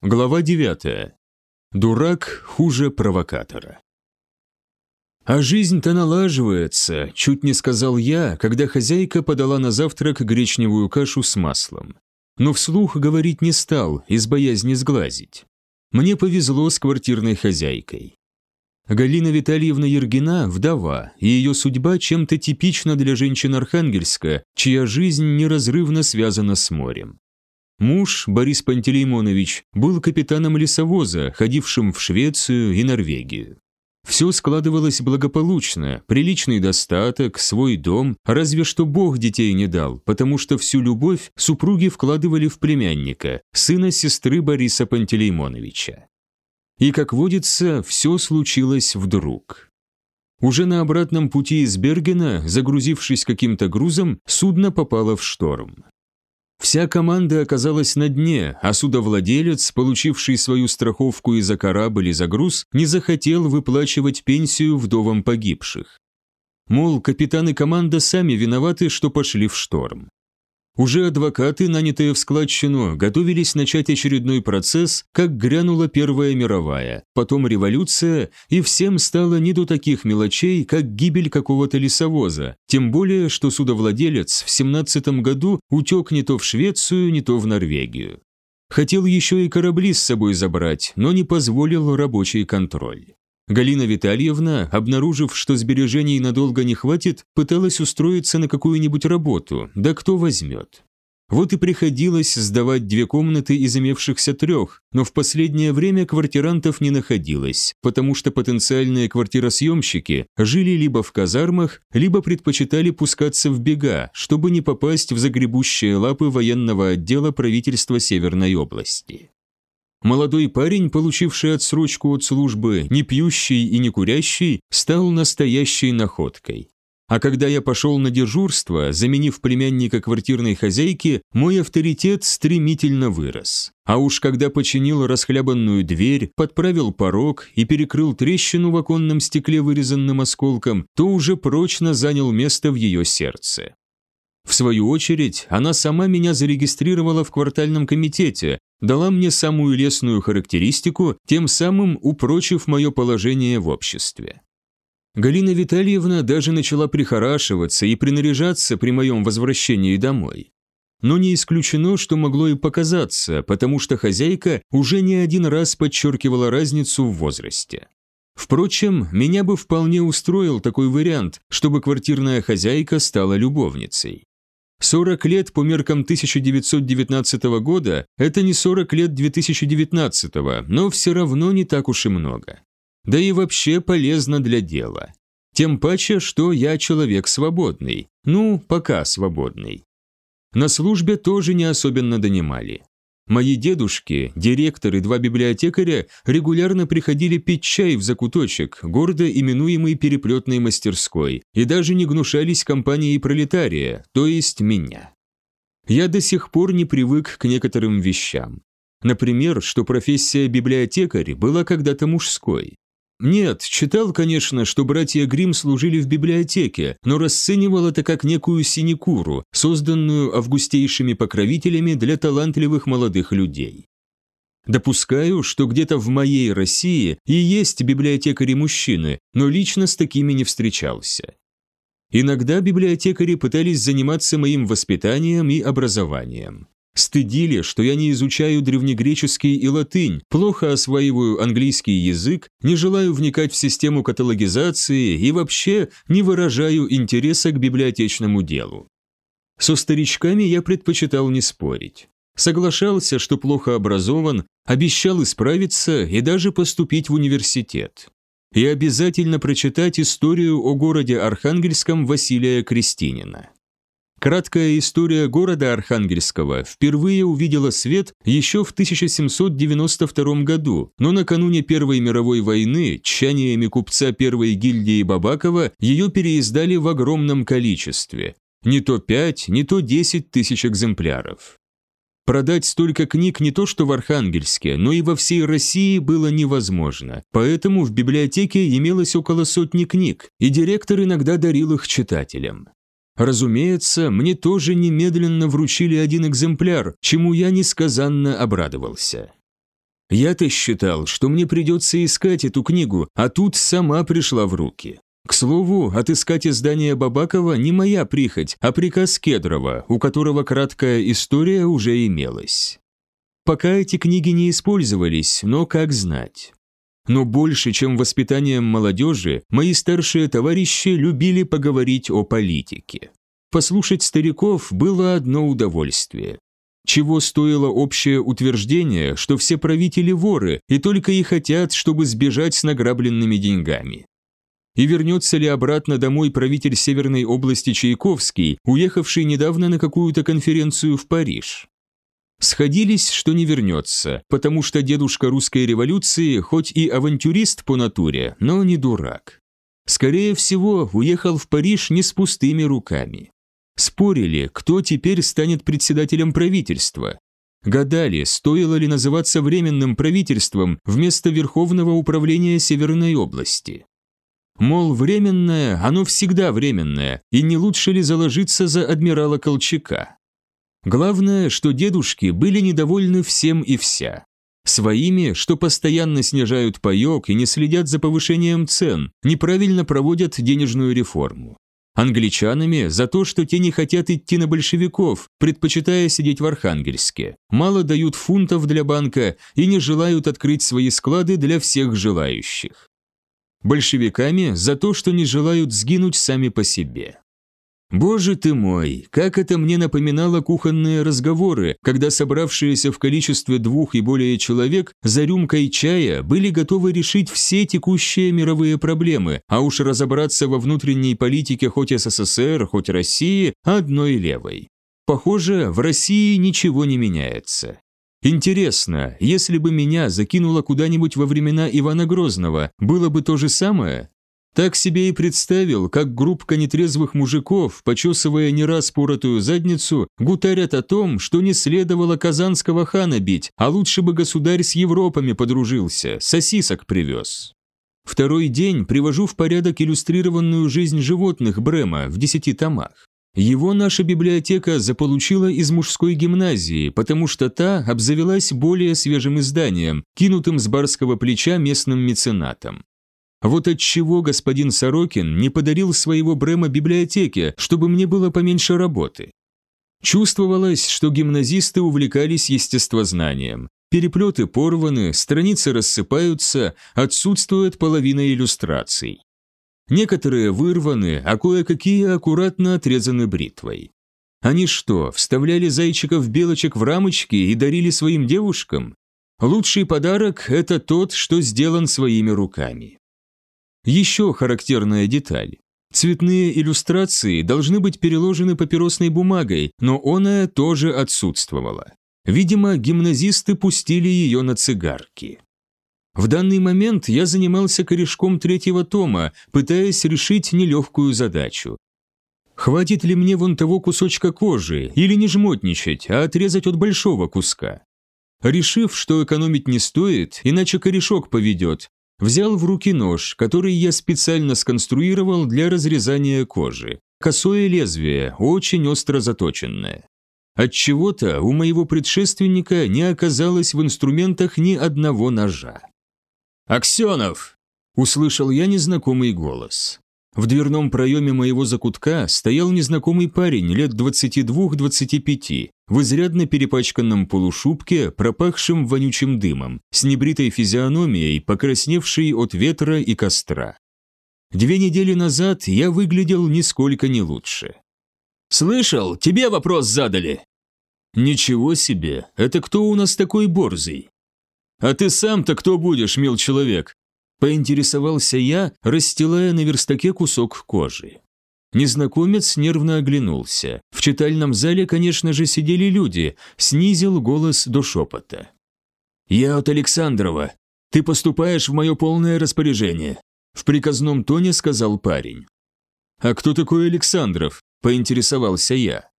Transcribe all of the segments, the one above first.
Глава 9. Дурак хуже провокатора. «А жизнь-то налаживается», – чуть не сказал я, когда хозяйка подала на завтрак гречневую кашу с маслом. Но вслух говорить не стал, из боязни сглазить. Мне повезло с квартирной хозяйкой. Галина Витальевна Ергина – вдова, и ее судьба чем-то типична для женщин Архангельска, чья жизнь неразрывно связана с морем. Муж, Борис Пантелеймонович, был капитаном лесовоза, ходившим в Швецию и Норвегию. Все складывалось благополучно, приличный достаток, свой дом, разве что Бог детей не дал, потому что всю любовь супруги вкладывали в племянника, сына сестры Бориса Пантелеймоновича. И, как водится, все случилось вдруг. Уже на обратном пути из Бергена, загрузившись каким-то грузом, судно попало в шторм. Вся команда оказалась на дне, а судовладелец, получивший свою страховку и за корабль, и за груз, не захотел выплачивать пенсию вдовам погибших. Мол, капитан и команда сами виноваты, что пошли в шторм. Уже адвокаты, нанятые в складчину, готовились начать очередной процесс, как грянула Первая мировая, потом революция, и всем стало не до таких мелочей, как гибель какого-то лесовоза, тем более, что судовладелец в 17 году утек не то в Швецию, не то в Норвегию. Хотел еще и корабли с собой забрать, но не позволил рабочий контроль. Галина Витальевна, обнаружив, что сбережений надолго не хватит, пыталась устроиться на какую-нибудь работу, да кто возьмет. Вот и приходилось сдавать две комнаты из имевшихся трех, но в последнее время квартирантов не находилось, потому что потенциальные квартиросъемщики жили либо в казармах, либо предпочитали пускаться в бега, чтобы не попасть в загребущие лапы военного отдела правительства Северной области. Молодой парень, получивший отсрочку от службы, не пьющий и не курящий, стал настоящей находкой. А когда я пошел на дежурство, заменив племянника квартирной хозяйки, мой авторитет стремительно вырос. А уж когда починил расхлябанную дверь, подправил порог и перекрыл трещину в оконном стекле вырезанным осколком, то уже прочно занял место в ее сердце. В свою очередь, она сама меня зарегистрировала в квартальном комитете, дала мне самую лестную характеристику, тем самым упрочив мое положение в обществе. Галина Витальевна даже начала прихорашиваться и принаряжаться при моем возвращении домой. Но не исключено, что могло и показаться, потому что хозяйка уже не один раз подчеркивала разницу в возрасте. Впрочем, меня бы вполне устроил такой вариант, чтобы квартирная хозяйка стала любовницей. 40 лет по меркам 1919 года – это не 40 лет 2019, но все равно не так уж и много. Да и вообще полезно для дела. Тем паче, что я человек свободный. Ну, пока свободный. На службе тоже не особенно донимали. Мои дедушки, директор и два библиотекаря регулярно приходили пить чай в закуточек, гордо именуемый переплетной мастерской, и даже не гнушались компанией пролетария, то есть меня. Я до сих пор не привык к некоторым вещам. Например, что профессия библиотекарь была когда-то мужской. Нет, читал, конечно, что братья Грим служили в библиотеке, но расценивал это как некую синекуру, созданную августейшими покровителями для талантливых молодых людей. Допускаю, что где-то в моей России и есть библиотекари-мужчины, но лично с такими не встречался. Иногда библиотекари пытались заниматься моим воспитанием и образованием. Стыдили, что я не изучаю древнегреческий и латынь, плохо осваиваю английский язык, не желаю вникать в систему каталогизации и вообще не выражаю интереса к библиотечному делу. Со старичками я предпочитал не спорить. Соглашался, что плохо образован, обещал исправиться и даже поступить в университет. И обязательно прочитать историю о городе Архангельском Василия Крестинина. Краткая история города Архангельского впервые увидела свет еще в 1792 году, но накануне Первой мировой войны тщаниями купца первой гильдии Бабакова ее переиздали в огромном количестве. Не то 5, не то 10 тысяч экземпляров. Продать столько книг не то что в Архангельске, но и во всей России было невозможно, поэтому в библиотеке имелось около сотни книг, и директор иногда дарил их читателям. Разумеется, мне тоже немедленно вручили один экземпляр, чему я несказанно обрадовался. Я-то считал, что мне придется искать эту книгу, а тут сама пришла в руки. К слову, отыскать издание Бабакова не моя прихоть, а приказ Кедрова, у которого краткая история уже имелась. Пока эти книги не использовались, но как знать. Но больше, чем воспитанием молодежи, мои старшие товарищи любили поговорить о политике. Послушать стариков было одно удовольствие. Чего стоило общее утверждение, что все правители воры и только и хотят, чтобы сбежать с награбленными деньгами. И вернется ли обратно домой правитель Северной области Чайковский, уехавший недавно на какую-то конференцию в Париж? Сходились, что не вернется, потому что дедушка русской революции хоть и авантюрист по натуре, но не дурак. Скорее всего, уехал в Париж не с пустыми руками. Спорили, кто теперь станет председателем правительства. Гадали, стоило ли называться временным правительством вместо Верховного управления Северной области. Мол, временное, оно всегда временное, и не лучше ли заложиться за адмирала Колчака? Главное, что дедушки были недовольны всем и вся. Своими, что постоянно снижают паёк и не следят за повышением цен, неправильно проводят денежную реформу англичанами за то, что те не хотят идти на большевиков, предпочитая сидеть в Архангельске, мало дают фунтов для банка и не желают открыть свои склады для всех желающих. Большевиками за то, что не желают сгинуть сами по себе. Боже ты мой, как это мне напоминало кухонные разговоры, когда собравшиеся в количестве двух и более человек за рюмкой чая были готовы решить все текущие мировые проблемы, а уж разобраться во внутренней политике хоть СССР, хоть России одной левой. Похоже, в России ничего не меняется. Интересно, если бы меня закинуло куда-нибудь во времена Ивана Грозного, было бы то же самое? Так себе и представил, как группка нетрезвых мужиков, почесывая не раз поротую задницу, гутарят о том, что не следовало казанского хана бить, а лучше бы государь с Европами подружился, сосисок привез. Второй день привожу в порядок иллюстрированную жизнь животных Брема в десяти томах. Его наша библиотека заполучила из мужской гимназии, потому что та обзавелась более свежим изданием, кинутым с барского плеча местным меценатом. Вот отчего господин Сорокин не подарил своего Брема библиотеке, чтобы мне было поменьше работы. Чувствовалось, что гимназисты увлекались естествознанием. Переплеты порваны, страницы рассыпаются, отсутствует половина иллюстраций. Некоторые вырваны, а кое-какие аккуратно отрезаны бритвой. Они что, вставляли зайчиков-белочек в рамочки и дарили своим девушкам? Лучший подарок – это тот, что сделан своими руками. Еще характерная деталь. Цветные иллюстрации должны быть переложены папиросной бумагой, но оная тоже отсутствовала. Видимо, гимназисты пустили ее на цигарки. В данный момент я занимался корешком третьего тома, пытаясь решить нелегкую задачу. Хватит ли мне вон того кусочка кожи, или не жмотничать, а отрезать от большого куска? Решив, что экономить не стоит, иначе корешок поведет, Взял в руки нож, который я специально сконструировал для разрезания кожи. Косое лезвие, очень остро заточенное. От чего-то у моего предшественника не оказалось в инструментах ни одного ножа. «Аксенов!» – услышал я незнакомый голос. В дверном проеме моего закутка стоял незнакомый парень лет 22-25, в изрядно перепачканном полушубке, пропахшем вонючим дымом, с небритой физиономией, покрасневшей от ветра и костра. Две недели назад я выглядел нисколько не лучше. «Слышал, тебе вопрос задали!» «Ничего себе, это кто у нас такой борзый?» «А ты сам-то кто будешь, мил человек?» Поинтересовался я, расстилая на верстаке кусок кожи. Незнакомец нервно оглянулся. В читальном зале, конечно же, сидели люди, снизил голос до шепота. «Я от Александрова. Ты поступаешь в мое полное распоряжение», в приказном тоне сказал парень. «А кто такой Александров?» – поинтересовался я.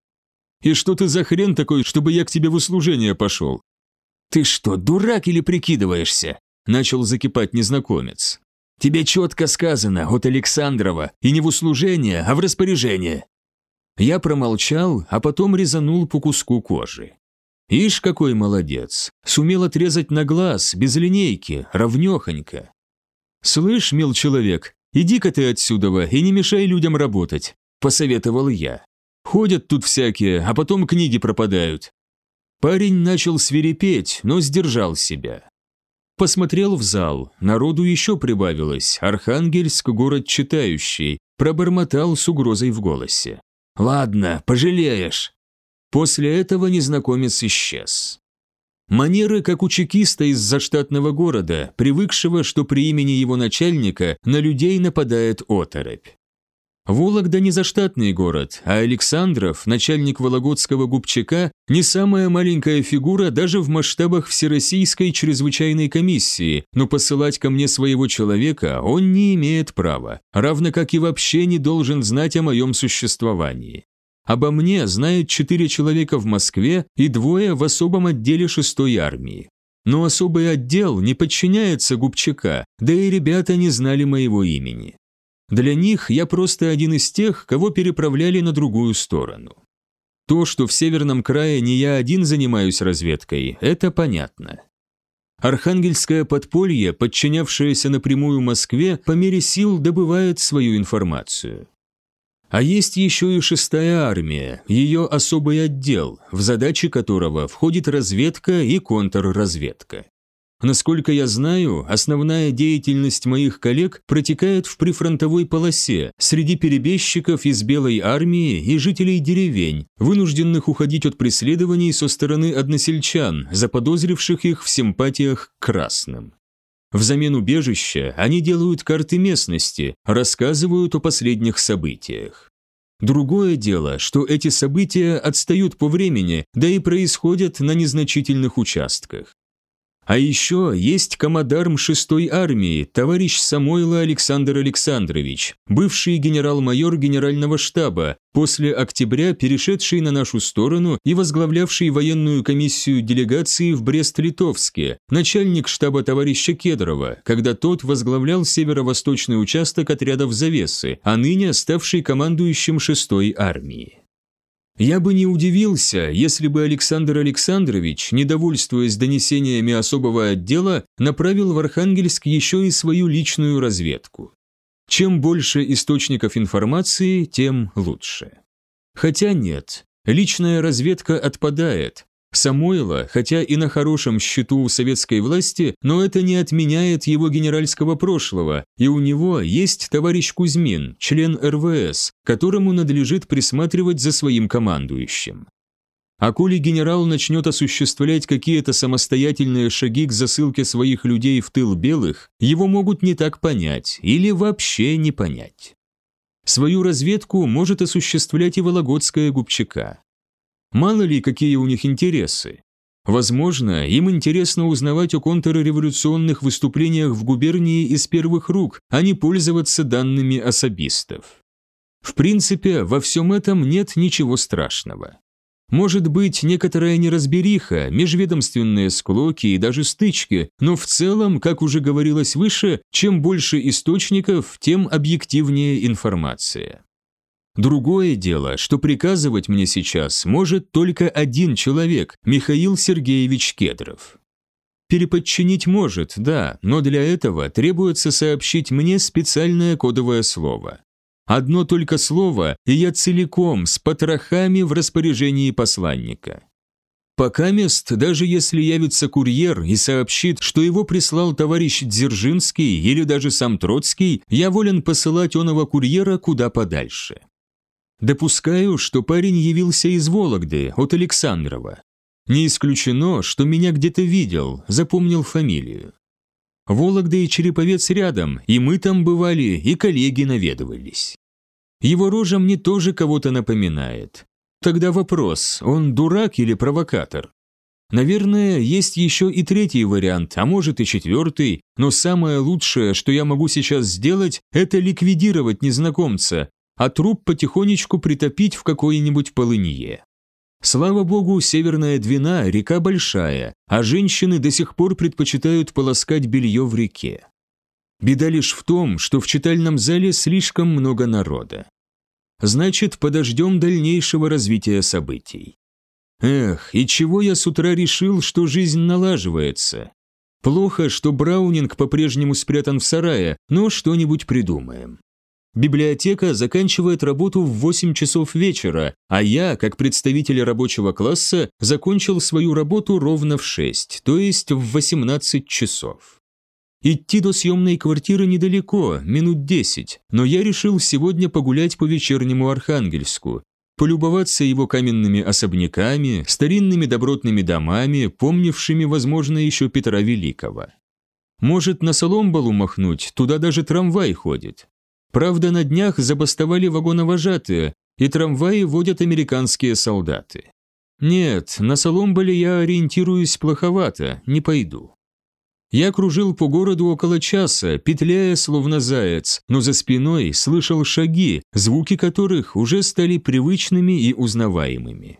«И что ты за хрен такой, чтобы я к тебе в услужение пошел?» «Ты что, дурак или прикидываешься?» Начал закипать незнакомец. «Тебе четко сказано от Александрова, и не в услужение, а в распоряжение». Я промолчал, а потом резанул по куску кожи. Ишь, какой молодец. Сумел отрезать на глаз, без линейки, ровнёхонько. «Слышь, мил человек, иди-ка ты отсюда и не мешай людям работать», – посоветовал я. «Ходят тут всякие, а потом книги пропадают». Парень начал свирепеть, но сдержал себя. Посмотрел в зал, народу еще прибавилось, Архангельск – город читающий, пробормотал с угрозой в голосе. «Ладно, пожалеешь». После этого незнакомец исчез. Манеры, как у чекиста из заштатного города, привыкшего, что при имени его начальника на людей нападает оторопь. Вологда не заштатный город, а Александров, начальник Вологодского губчака, не самая маленькая фигура даже в масштабах Всероссийской чрезвычайной комиссии, но посылать ко мне своего человека он не имеет права, равно как и вообще не должен знать о моем существовании. Обо мне знают четыре человека в Москве и двое в особом отделе шестой армии. Но особый отдел не подчиняется Губчака, да и ребята не знали моего имени. Для них я просто один из тех, кого переправляли на другую сторону. То, что в северном крае не я один занимаюсь разведкой, это понятно. Архангельское подполье, подчинявшееся напрямую Москве, по мере сил добывает свою информацию. А есть еще и шестая армия, ее особый отдел, в задачи которого входит разведка и контрразведка. Насколько я знаю, основная деятельность моих коллег протекает в прифронтовой полосе среди перебежчиков из Белой армии и жителей деревень, вынужденных уходить от преследований со стороны односельчан, заподозривших их в симпатиях к красным. Взамен убежища они делают карты местности, рассказывают о последних событиях. Другое дело, что эти события отстают по времени, да и происходят на незначительных участках. А еще есть коммодарм 6-й армии, товарищ Самойло Александр Александрович, бывший генерал-майор генерального штаба, после октября перешедший на нашу сторону и возглавлявший военную комиссию делегации в Брест-Литовске, начальник штаба товарища Кедрова, когда тот возглавлял северо-восточный участок отрядов Завесы, а ныне ставший командующим 6-й армии. Я бы не удивился, если бы Александр Александрович, недовольствуясь донесениями особого отдела, направил в Архангельск еще и свою личную разведку. Чем больше источников информации, тем лучше. Хотя нет, личная разведка отпадает, Самойлова, хотя и на хорошем счету у советской власти, но это не отменяет его генеральского прошлого, и у него есть товарищ Кузьмин, член РВС, которому надлежит присматривать за своим командующим. А коли генерал начнет осуществлять какие-то самостоятельные шаги к засылке своих людей в тыл белых, его могут не так понять или вообще не понять. Свою разведку может осуществлять и Вологодская губчака. Мало ли, какие у них интересы. Возможно, им интересно узнавать о контрреволюционных выступлениях в губернии из первых рук, а не пользоваться данными особистов. В принципе, во всем этом нет ничего страшного. Может быть, некоторая неразбериха, межведомственные склоки и даже стычки, но в целом, как уже говорилось выше, чем больше источников, тем объективнее информация. Другое дело, что приказывать мне сейчас может только один человек, Михаил Сергеевич Кедров. Переподчинить может, да, но для этого требуется сообщить мне специальное кодовое слово. Одно только слово, и я целиком, с потрохами в распоряжении посланника. Пока мест, даже если явится курьер и сообщит, что его прислал товарищ Дзержинский или даже сам Троцкий, я волен посылать оного курьера куда подальше. Допускаю, что парень явился из Вологды, от Александрова. Не исключено, что меня где-то видел, запомнил фамилию. Вологда и Череповец рядом, и мы там бывали, и коллеги наведывались. Его рожа мне тоже кого-то напоминает. Тогда вопрос, он дурак или провокатор? Наверное, есть еще и третий вариант, а может и четвертый, но самое лучшее, что я могу сейчас сделать, это ликвидировать незнакомца, а труп потихонечку притопить в какой-нибудь полынье. Слава богу, Северная Двина – река большая, а женщины до сих пор предпочитают полоскать белье в реке. Беда лишь в том, что в читальном зале слишком много народа. Значит, подождем дальнейшего развития событий. Эх, и чего я с утра решил, что жизнь налаживается? Плохо, что Браунинг по-прежнему спрятан в сарае, но что-нибудь придумаем. Библиотека заканчивает работу в 8 часов вечера, а я, как представитель рабочего класса, закончил свою работу ровно в 6, то есть в 18 часов. Идти до съемной квартиры недалеко, минут 10, но я решил сегодня погулять по вечернему Архангельску, полюбоваться его каменными особняками, старинными добротными домами, помнившими, возможно, еще Петра Великого. Может, на Соломбалу махнуть, туда даже трамвай ходит. Правда, на днях забастовали вагоновожатые, и трамваи водят американские солдаты. Нет, на Соломбале я ориентируюсь плоховато, не пойду. Я кружил по городу около часа, петляя словно заяц, но за спиной слышал шаги, звуки которых уже стали привычными и узнаваемыми.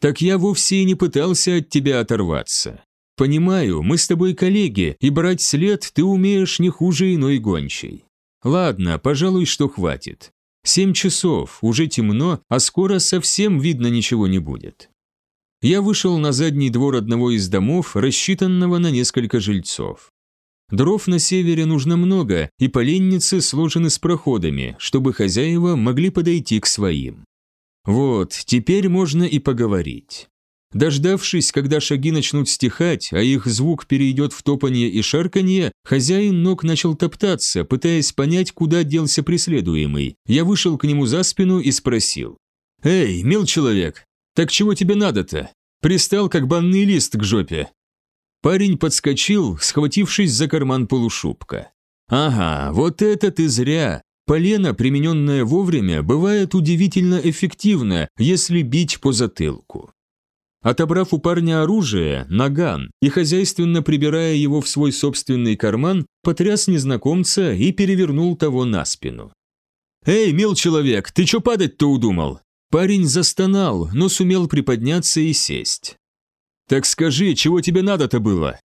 Так я вовсе и не пытался от тебя оторваться. Понимаю, мы с тобой коллеги, и брать след ты умеешь не хуже иной гончей. Ладно, пожалуй, что хватит. Семь часов, уже темно, а скоро совсем видно ничего не будет я вышел на задний двор одного из домов, рассчитанного на несколько жильцов. Дров на севере нужно много, и поленницы сложены с проходами, чтобы хозяева могли подойти к своим. Вот, теперь можно и поговорить. Дождавшись, когда шаги начнут стихать, а их звук перейдет в топанье и шарканье, хозяин ног начал топтаться, пытаясь понять, куда делся преследуемый. Я вышел к нему за спину и спросил. «Эй, мил человек, так чего тебе надо-то? Пристал, как банный лист к жопе». Парень подскочил, схватившись за карман полушубка. «Ага, вот это ты зря. Полено, примененное вовремя, бывает удивительно эффективно, если бить по затылку». Отобрав у парня оружие, наган, и хозяйственно прибирая его в свой собственный карман, потряс незнакомца и перевернул того на спину. «Эй, мил человек, ты чё падать-то удумал? Парень застонал, но сумел приподняться и сесть. «Так скажи, чего тебе надо-то было?»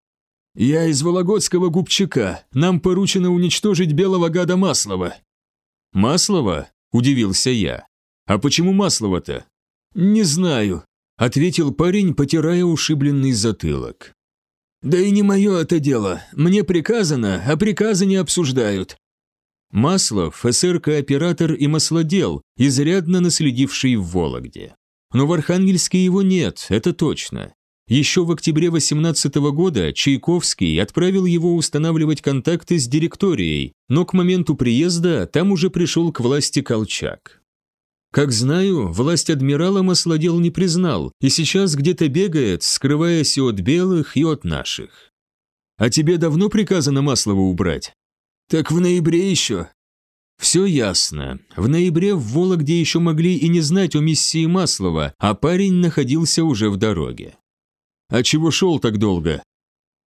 «Я из Вологодского губчака. Нам поручено уничтожить белого гада Маслова». «Маслова?» – удивился я. «А почему Маслова-то?» «Не знаю», – ответил парень, потирая ушибленный затылок. «Да и не мое это дело. Мне приказано, а приказы не обсуждают. Маслов – СР-кооператор и маслодел, изрядно наследивший в Вологде. Но в Архангельске его нет, это точно. Еще в октябре 18 года Чайковский отправил его устанавливать контакты с директорией, но к моменту приезда там уже пришел к власти Колчак. Как знаю, власть адмирала маслодел не признал, и сейчас где-то бегает, скрываясь и от белых, и от наших. А тебе давно приказано Маслова убрать? «Так в ноябре еще». Все ясно. В ноябре в Вологде еще могли и не знать о миссии Маслова, а парень находился уже в дороге. «А чего шел так долго?»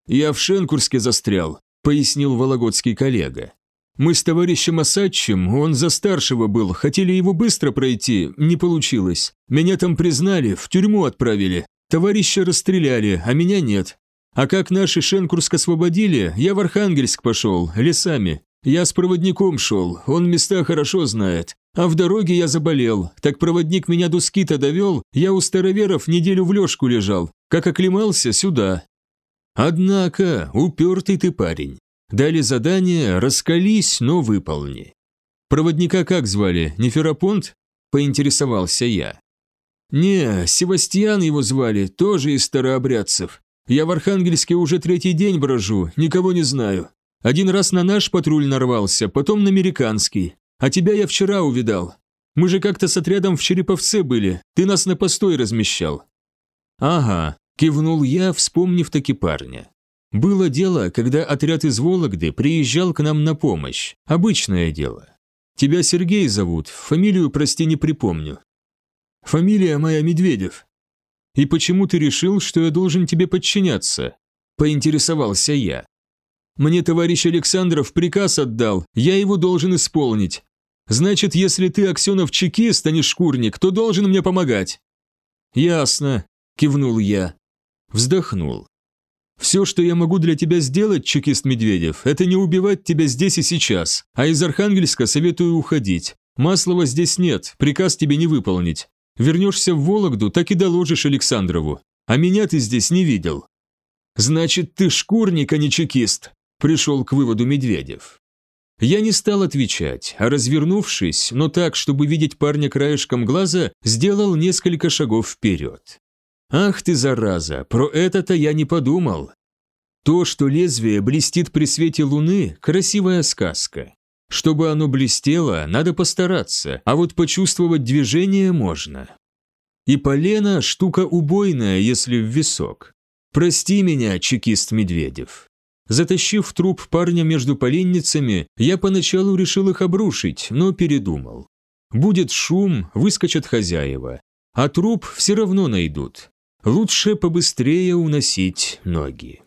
«Я в Шенкурске застрял», – пояснил вологодский коллега. «Мы с товарищем Осадчим, он за старшего был, хотели его быстро пройти, не получилось. Меня там признали, в тюрьму отправили. Товарища расстреляли, а меня нет. А как наши Шенкурск освободили, я в Архангельск пошел, лесами. Я с проводником шел, он места хорошо знает. А в дороге я заболел, так проводник меня до скита довел, я у староверов неделю в лёжку лежал. Как оклемался, сюда. Однако, упертый ты парень. Дали задание, раскались, но выполни. Проводника как звали, Неферапонт? Поинтересовался я. Не, Севастьян его звали, тоже из старообрядцев. Я в Архангельске уже третий день брожу, никого не знаю. Один раз на наш патруль нарвался, потом на американский. А тебя я вчера увидал. Мы же как-то с отрядом в Череповце были, ты нас на постой размещал». «Ага», – кивнул я, вспомнив таки парня. «Было дело, когда отряд из Вологды приезжал к нам на помощь. Обычное дело. Тебя Сергей зовут, фамилию, прости, не припомню». «Фамилия моя Медведев», «И почему ты решил, что я должен тебе подчиняться?» – поинтересовался я. «Мне товарищ Александров приказ отдал, я его должен исполнить. Значит, если ты, Аксенов, чекист, а не шкурник, то должен мне помогать». «Ясно», – кивнул я. Вздохнул. «Все, что я могу для тебя сделать, чекист Медведев, это не убивать тебя здесь и сейчас, а из Архангельска советую уходить. Маслова здесь нет, приказ тебе не выполнить. Вернешься в Вологду, так и доложишь Александрову. А меня ты здесь не видел». «Значит, ты шкурник, а не чекист», – пришел к выводу Медведев. Я не стал отвечать, а развернувшись, но так, чтобы видеть парня краешком глаза, сделал несколько шагов вперед. «Ах ты, зараза, про это-то я не подумал. То, что лезвие блестит при свете луны – красивая сказка. Чтобы оно блестело, надо постараться, а вот почувствовать движение можно. И полено – штука убойная, если в висок. Прости меня, чекист Медведев. Затащив труп парня между поленницами, я поначалу решил их обрушить, но передумал. Будет шум, выскочат хозяева, а труп все равно найдут. Лучше побыстрее уносить ноги.